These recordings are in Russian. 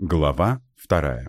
Глава вторая.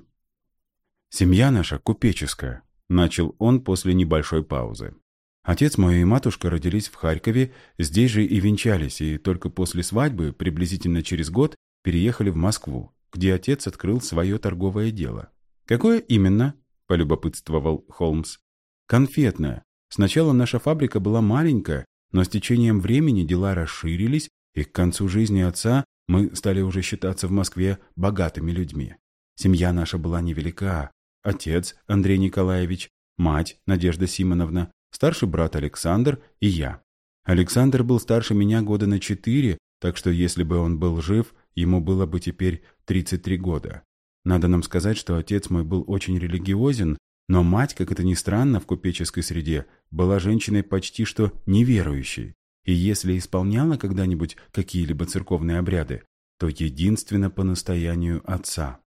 «Семья наша купеческая», — начал он после небольшой паузы. «Отец мой и матушка родились в Харькове, здесь же и венчались, и только после свадьбы, приблизительно через год, переехали в Москву, где отец открыл свое торговое дело». «Какое именно?» — полюбопытствовал Холмс. «Конфетное. Сначала наша фабрика была маленькая, но с течением времени дела расширились, и к концу жизни отца мы стали уже считаться в Москве богатыми людьми. Семья наша была невелика. Отец Андрей Николаевич, мать Надежда Симоновна, старший брат Александр и я. Александр был старше меня года на четыре, так что если бы он был жив, ему было бы теперь 33 года. Надо нам сказать, что отец мой был очень религиозен, но мать, как это ни странно, в купеческой среде, была женщиной почти что неверующей и если исполняла когда-нибудь какие-либо церковные обряды, то единственно по настоянию отца.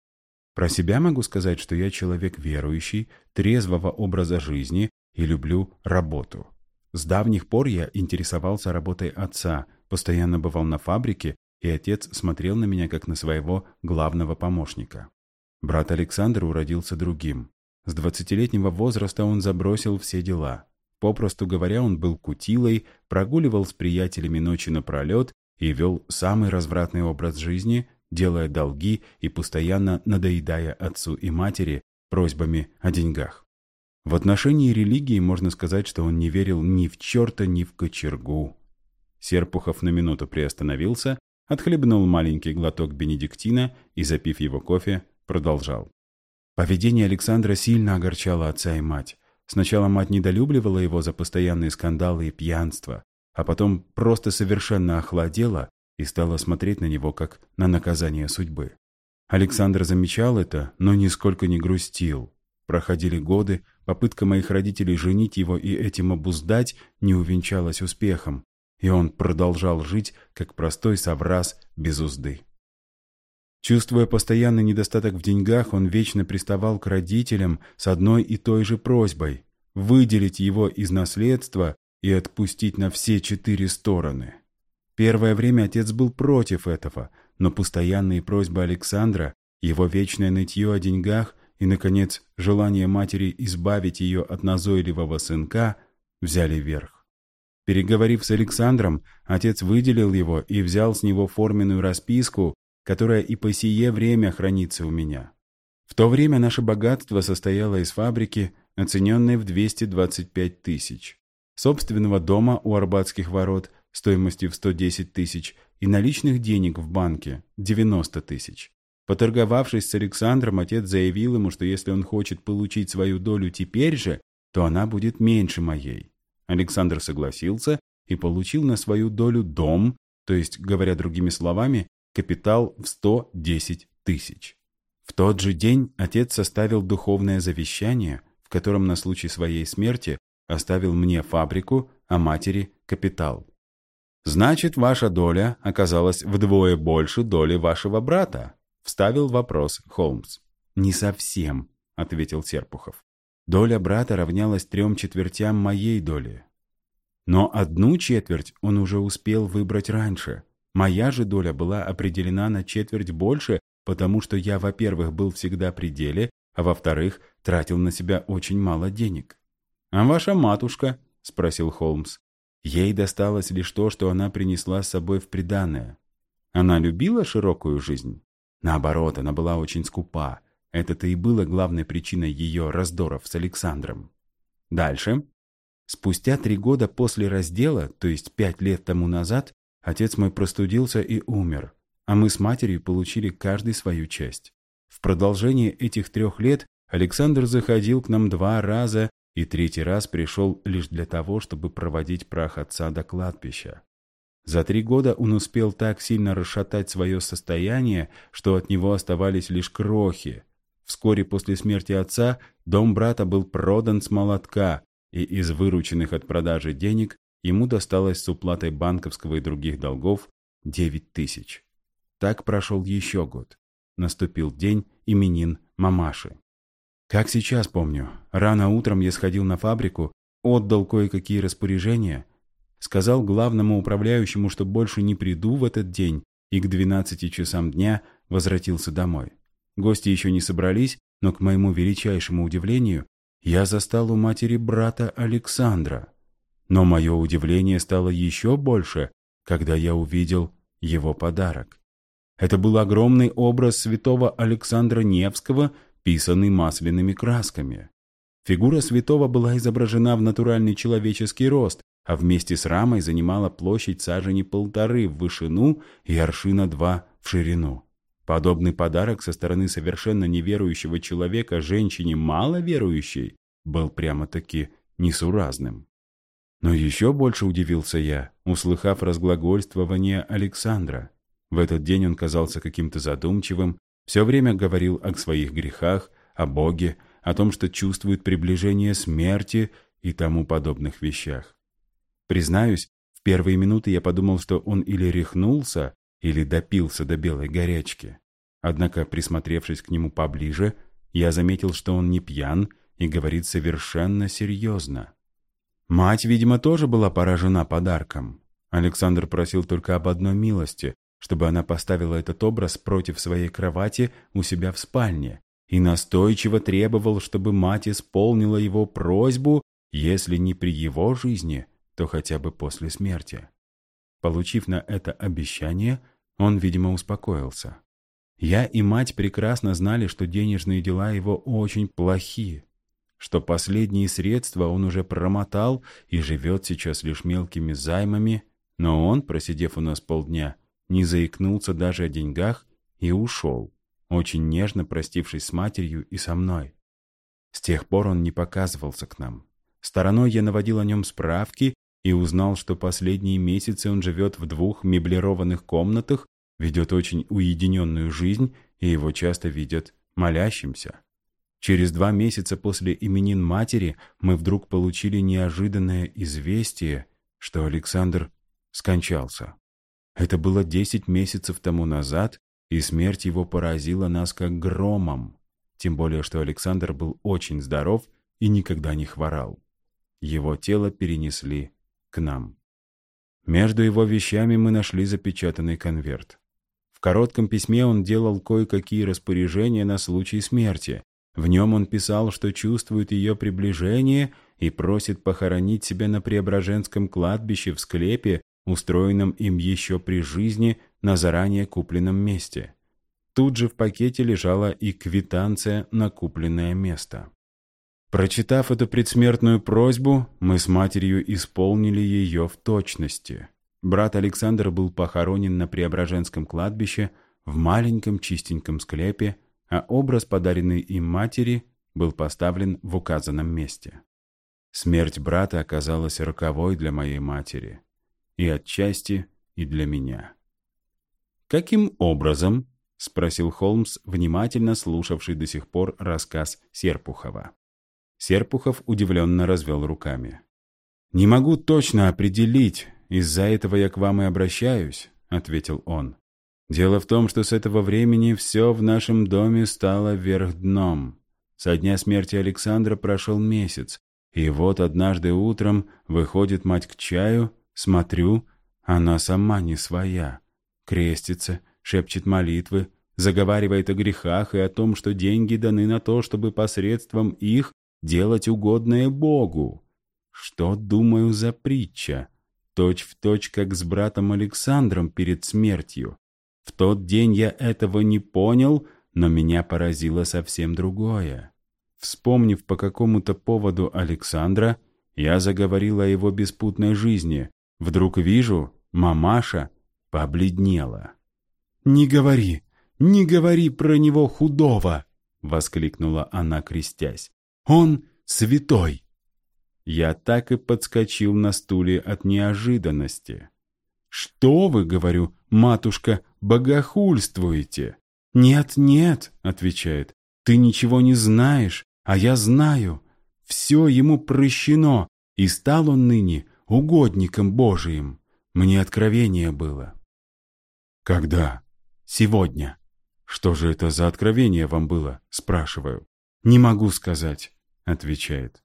Про себя могу сказать, что я человек верующий, трезвого образа жизни и люблю работу. С давних пор я интересовался работой отца, постоянно бывал на фабрике, и отец смотрел на меня как на своего главного помощника. Брат Александр уродился другим. С двадцатилетнего возраста он забросил все дела. Попросту говоря, он был кутилой, прогуливал с приятелями ночи напролет и вел самый развратный образ жизни, делая долги и постоянно надоедая отцу и матери просьбами о деньгах. В отношении религии можно сказать, что он не верил ни в черта, ни в кочергу. Серпухов на минуту приостановился, отхлебнул маленький глоток бенедиктина и, запив его кофе, продолжал. Поведение Александра сильно огорчало отца и мать. Сначала мать недолюбливала его за постоянные скандалы и пьянство, а потом просто совершенно охладела и стала смотреть на него как на наказание судьбы. Александр замечал это, но нисколько не грустил. Проходили годы, попытка моих родителей женить его и этим обуздать не увенчалась успехом, и он продолжал жить, как простой соврас без узды. Чувствуя постоянный недостаток в деньгах, он вечно приставал к родителям с одной и той же просьбой – выделить его из наследства и отпустить на все четыре стороны. Первое время отец был против этого, но постоянные просьбы Александра, его вечное нытье о деньгах и, наконец, желание матери избавить ее от назойливого сынка взяли верх. Переговорив с Александром, отец выделил его и взял с него форменную расписку, которая и по сие время хранится у меня. В то время наше богатство состояло из фабрики, оцененной в 225 тысяч, собственного дома у Арбатских ворот стоимостью в 110 тысяч и наличных денег в банке 90 тысяч. Поторговавшись с Александром, отец заявил ему, что если он хочет получить свою долю теперь же, то она будет меньше моей. Александр согласился и получил на свою долю дом, то есть, говоря другими словами, капитал в 110 тысяч. В тот же день отец составил духовное завещание, в котором на случай своей смерти оставил мне фабрику, а матери – капитал. «Значит, ваша доля оказалась вдвое больше доли вашего брата?» – вставил вопрос Холмс. «Не совсем», – ответил Серпухов. «Доля брата равнялась трем четвертям моей доли. Но одну четверть он уже успел выбрать раньше – Моя же доля была определена на четверть больше, потому что я, во-первых, был всегда при деле, а во-вторых, тратил на себя очень мало денег. «А ваша матушка?» – спросил Холмс. Ей досталось лишь то, что она принесла с собой в приданое. Она любила широкую жизнь? Наоборот, она была очень скупа. Это-то и было главной причиной ее раздоров с Александром. Дальше. Спустя три года после раздела, то есть пять лет тому назад, Отец мой простудился и умер, а мы с матерью получили каждый свою часть. В продолжение этих трех лет Александр заходил к нам два раза и третий раз пришел лишь для того, чтобы проводить прах отца до кладбища. За три года он успел так сильно расшатать свое состояние, что от него оставались лишь крохи. Вскоре после смерти отца дом брата был продан с молотка, и из вырученных от продажи денег Ему досталось с уплатой банковского и других долгов 9 тысяч. Так прошел еще год. Наступил день именин мамаши. Как сейчас помню, рано утром я сходил на фабрику, отдал кое-какие распоряжения, сказал главному управляющему, что больше не приду в этот день, и к 12 часам дня возвратился домой. Гости еще не собрались, но, к моему величайшему удивлению, я застал у матери брата Александра. Но мое удивление стало еще больше, когда я увидел его подарок. Это был огромный образ святого Александра Невского, писанный масляными красками. Фигура святого была изображена в натуральный человеческий рост, а вместе с рамой занимала площадь сажени полторы в вышину и аршина два в ширину. Подобный подарок со стороны совершенно неверующего человека женщине маловерующей был прямо-таки несуразным. Но еще больше удивился я, услыхав разглагольствование Александра. В этот день он казался каким-то задумчивым, все время говорил о своих грехах, о Боге, о том, что чувствует приближение смерти и тому подобных вещах. Признаюсь, в первые минуты я подумал, что он или рехнулся, или допился до белой горячки. Однако, присмотревшись к нему поближе, я заметил, что он не пьян и говорит совершенно серьезно. Мать, видимо, тоже была поражена подарком. Александр просил только об одной милости, чтобы она поставила этот образ против своей кровати у себя в спальне, и настойчиво требовал, чтобы мать исполнила его просьбу, если не при его жизни, то хотя бы после смерти. Получив на это обещание, он, видимо, успокоился. Я и мать прекрасно знали, что денежные дела его очень плохи, что последние средства он уже промотал и живет сейчас лишь мелкими займами, но он, просидев у нас полдня, не заикнулся даже о деньгах и ушел, очень нежно простившись с матерью и со мной. С тех пор он не показывался к нам. Стороной я наводил о нем справки и узнал, что последние месяцы он живет в двух меблированных комнатах, ведет очень уединенную жизнь, и его часто видят молящимся. Через два месяца после именин матери мы вдруг получили неожиданное известие, что Александр скончался. Это было десять месяцев тому назад, и смерть его поразила нас как громом, тем более что Александр был очень здоров и никогда не хворал. Его тело перенесли к нам. Между его вещами мы нашли запечатанный конверт. В коротком письме он делал кое-какие распоряжения на случай смерти. В нем он писал, что чувствует ее приближение и просит похоронить себя на Преображенском кладбище в склепе, устроенном им еще при жизни на заранее купленном месте. Тут же в пакете лежала и квитанция на купленное место. Прочитав эту предсмертную просьбу, мы с матерью исполнили ее в точности. Брат Александр был похоронен на Преображенском кладбище в маленьком чистеньком склепе, а образ, подаренный им матери, был поставлен в указанном месте. Смерть брата оказалась роковой для моей матери, и отчасти и для меня. «Каким образом?» — спросил Холмс, внимательно слушавший до сих пор рассказ Серпухова. Серпухов удивленно развел руками. «Не могу точно определить, из-за этого я к вам и обращаюсь», — ответил он. «Дело в том, что с этого времени все в нашем доме стало вверх дном. Со дня смерти Александра прошел месяц, и вот однажды утром выходит мать к чаю, смотрю, она сама не своя. Крестится, шепчет молитвы, заговаривает о грехах и о том, что деньги даны на то, чтобы посредством их делать угодное Богу. Что, думаю, за притча? Точь в точь, как с братом Александром перед смертью. В тот день я этого не понял, но меня поразило совсем другое. Вспомнив по какому-то поводу Александра, я заговорил о его беспутной жизни. Вдруг вижу, мамаша побледнела. «Не говори, не говори про него худого!» — воскликнула она, крестясь. Он святой!» Я так и подскочил на стуле от неожиданности. «Что вы, — говорю, — матушка, богохульствуете?» «Нет, нет, — отвечает, — ты ничего не знаешь, а я знаю. Все ему прощено, и стал он ныне угодником Божиим. Мне откровение было». «Когда?» «Сегодня». «Что же это за откровение вам было?» — спрашиваю. «Не могу сказать», — отвечает.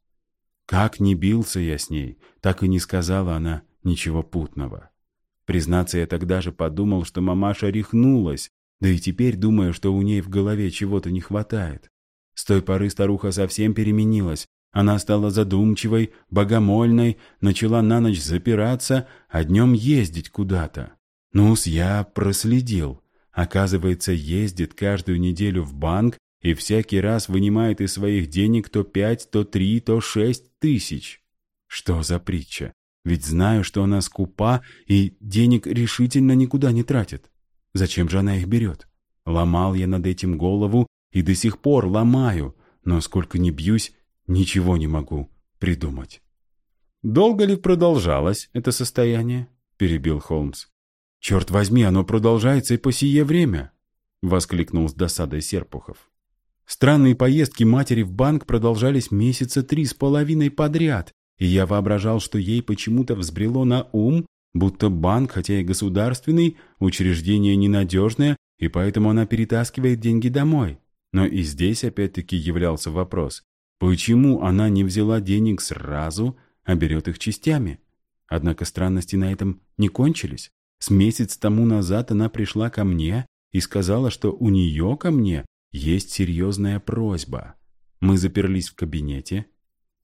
Как не бился я с ней, так и не сказала она ничего путного. Признаться, я тогда же подумал, что мамаша рехнулась, Да и теперь думаю, что у ней в голове чего-то не хватает. С той поры старуха совсем переменилась. Она стала задумчивой, богомольной, начала на ночь запираться, а днем ездить куда-то. Ну-с, я проследил. Оказывается, ездит каждую неделю в банк и всякий раз вынимает из своих денег то пять, то три, то шесть тысяч. Что за притча? Ведь знаю, что она скупа и денег решительно никуда не тратит. Зачем же она их берет? Ломал я над этим голову и до сих пор ломаю, но сколько ни бьюсь, ничего не могу придумать. «Долго ли продолжалось это состояние?» — перебил Холмс. «Черт возьми, оно продолжается и по сие время!» — воскликнул с досадой Серпухов. Странные поездки матери в банк продолжались месяца три с половиной подряд, и я воображал, что ей почему-то взбрело на ум, будто банк, хотя и государственный, учреждение ненадежное, и поэтому она перетаскивает деньги домой. Но и здесь опять-таки являлся вопрос, почему она не взяла денег сразу, а берет их частями? Однако странности на этом не кончились. С месяц тому назад она пришла ко мне и сказала, что у нее ко мне есть серьезная просьба. Мы заперлись в кабинете,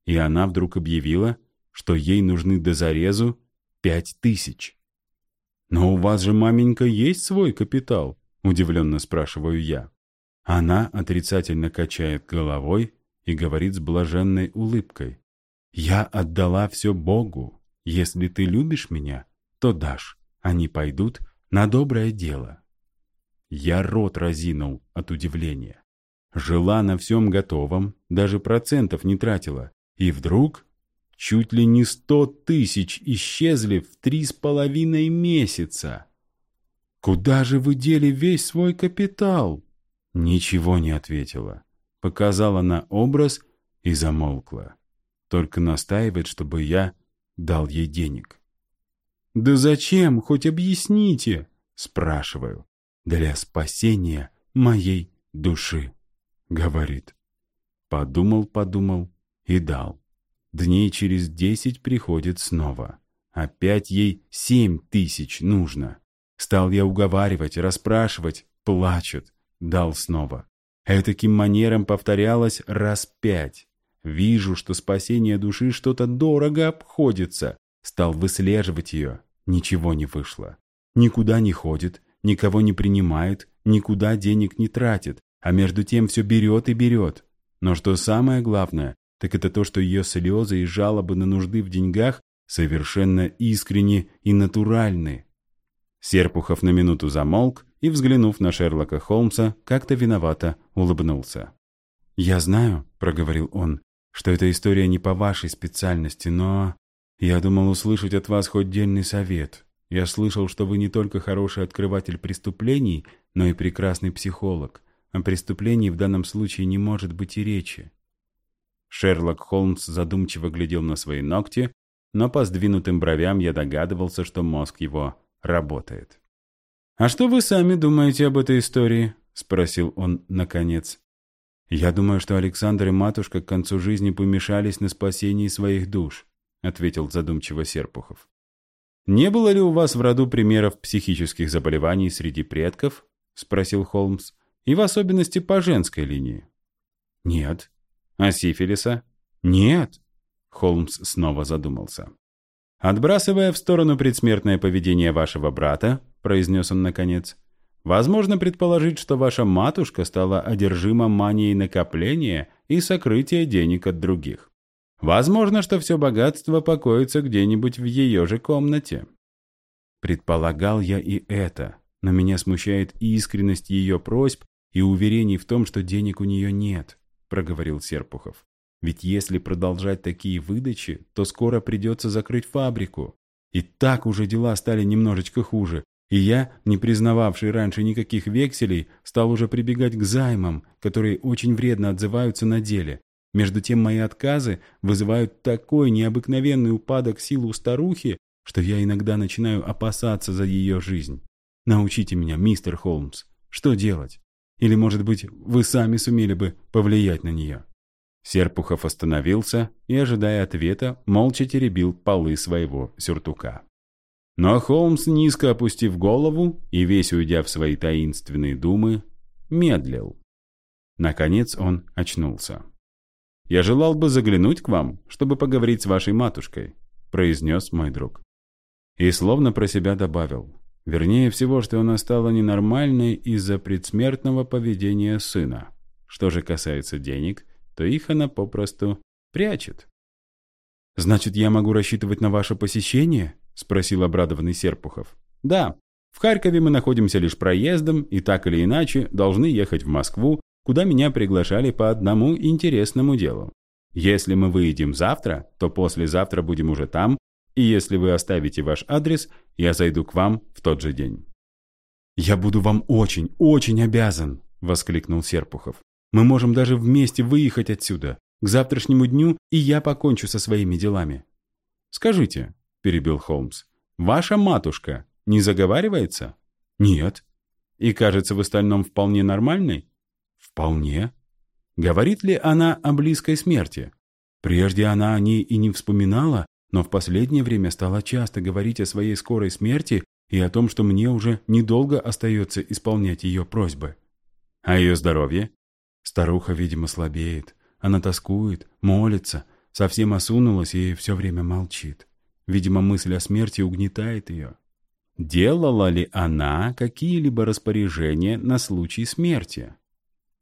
и она вдруг объявила, что ей нужны до зарезу пять тысяч. «Но у вас же, маменька, есть свой капитал?» – удивленно спрашиваю я. Она отрицательно качает головой и говорит с блаженной улыбкой. «Я отдала все Богу. Если ты любишь меня, то дашь. Они пойдут на доброе дело». Я рот разинул от удивления. Жила на всем готовом, даже процентов не тратила. И вдруг чуть ли не сто тысяч исчезли в три с половиной месяца. «Куда же вы дели весь свой капитал?» Ничего не ответила. Показала на образ и замолкла. Только настаивает, чтобы я дал ей денег. «Да зачем? Хоть объясните!» Спрашиваю для спасения моей души», — говорит. Подумал, подумал и дал. Дней через десять приходит снова. Опять ей семь тысяч нужно. Стал я уговаривать, расспрашивать, плачет. Дал снова. Этаким манером повторялось раз пять. Вижу, что спасение души что-то дорого обходится. Стал выслеживать ее. Ничего не вышло. Никуда не ходит, никого не принимает, никуда денег не тратит, а между тем все берет и берет. Но что самое главное, так это то, что ее слезы и жалобы на нужды в деньгах совершенно искренни и натуральны. Серпухов на минуту замолк и, взглянув на Шерлока Холмса, как-то виновато улыбнулся. «Я знаю», — проговорил он, — «что эта история не по вашей специальности, но я думал услышать от вас хоть дельный совет. Я слышал, что вы не только хороший открыватель преступлений, но и прекрасный психолог. О преступлении в данном случае не может быть и речи. Шерлок Холмс задумчиво глядел на свои ногти, но по сдвинутым бровям я догадывался, что мозг его работает. «А что вы сами думаете об этой истории?» — спросил он наконец. «Я думаю, что Александр и матушка к концу жизни помешались на спасении своих душ», — ответил задумчиво Серпухов. «Не было ли у вас в роду примеров психических заболеваний среди предков?» — спросил Холмс. «И в особенности по женской линии?» «Нет». «А сифилиса?» «Нет». Холмс снова задумался. «Отбрасывая в сторону предсмертное поведение вашего брата», — произнес он наконец, «возможно предположить, что ваша матушка стала одержима манией накопления и сокрытия денег от других. Возможно, что все богатство покоится где-нибудь в ее же комнате. Предполагал я и это, но меня смущает искренность ее просьб и уверений в том, что денег у нее нет, проговорил Серпухов. Ведь если продолжать такие выдачи, то скоро придется закрыть фабрику. И так уже дела стали немножечко хуже, и я, не признававший раньше никаких векселей, стал уже прибегать к займам, которые очень вредно отзываются на деле, между тем мои отказы вызывают такой необыкновенный упадок сил у старухи, что я иногда начинаю опасаться за ее жизнь. Научите меня, мистер Холмс, что делать? Или, может быть, вы сами сумели бы повлиять на нее?» Серпухов остановился и, ожидая ответа, молча теребил полы своего сюртука. Но Холмс, низко опустив голову и весь уйдя в свои таинственные думы, медлил. Наконец он очнулся. «Я желал бы заглянуть к вам, чтобы поговорить с вашей матушкой», произнес мой друг. И словно про себя добавил. Вернее всего, что она стала ненормальной из-за предсмертного поведения сына. Что же касается денег, то их она попросту прячет. «Значит, я могу рассчитывать на ваше посещение?» — спросил обрадованный Серпухов. «Да. В Харькове мы находимся лишь проездом и так или иначе должны ехать в Москву, куда меня приглашали по одному интересному делу. Если мы выйдем завтра, то послезавтра будем уже там, и если вы оставите ваш адрес, я зайду к вам в тот же день». «Я буду вам очень, очень обязан!» — воскликнул Серпухов. «Мы можем даже вместе выехать отсюда. К завтрашнему дню и я покончу со своими делами». «Скажите», — перебил Холмс, — «ваша матушка не заговаривается?» «Нет». «И кажется в остальном вполне нормальной?» «Вполне». «Говорит ли она о близкой смерти?» «Прежде она о ней и не вспоминала, но в последнее время стала часто говорить о своей скорой смерти и о том, что мне уже недолго остается исполнять ее просьбы. А ее здоровье? Старуха, видимо, слабеет. Она тоскует, молится, совсем осунулась и все время молчит. Видимо, мысль о смерти угнетает ее. Делала ли она какие-либо распоряжения на случай смерти?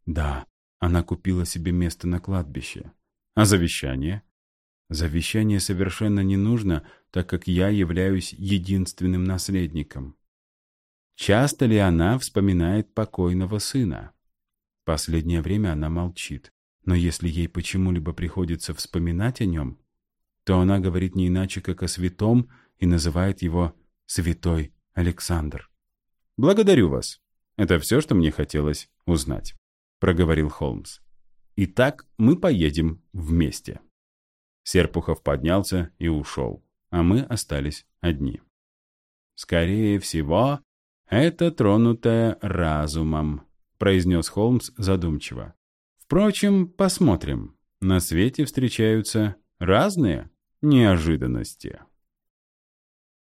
Да, она купила себе место на кладбище. А завещание? Завещание совершенно не нужно, так как я являюсь единственным наследником. Часто ли она вспоминает покойного сына? Последнее время она молчит, но если ей почему-либо приходится вспоминать о нем, то она говорит не иначе, как о святом, и называет его «Святой Александр». «Благодарю вас. Это все, что мне хотелось узнать», — проговорил Холмс. «Итак, мы поедем вместе». Серпухов поднялся и ушел, а мы остались одни. «Скорее всего, это тронутое разумом», — произнес Холмс задумчиво. «Впрочем, посмотрим. На свете встречаются разные неожиданности».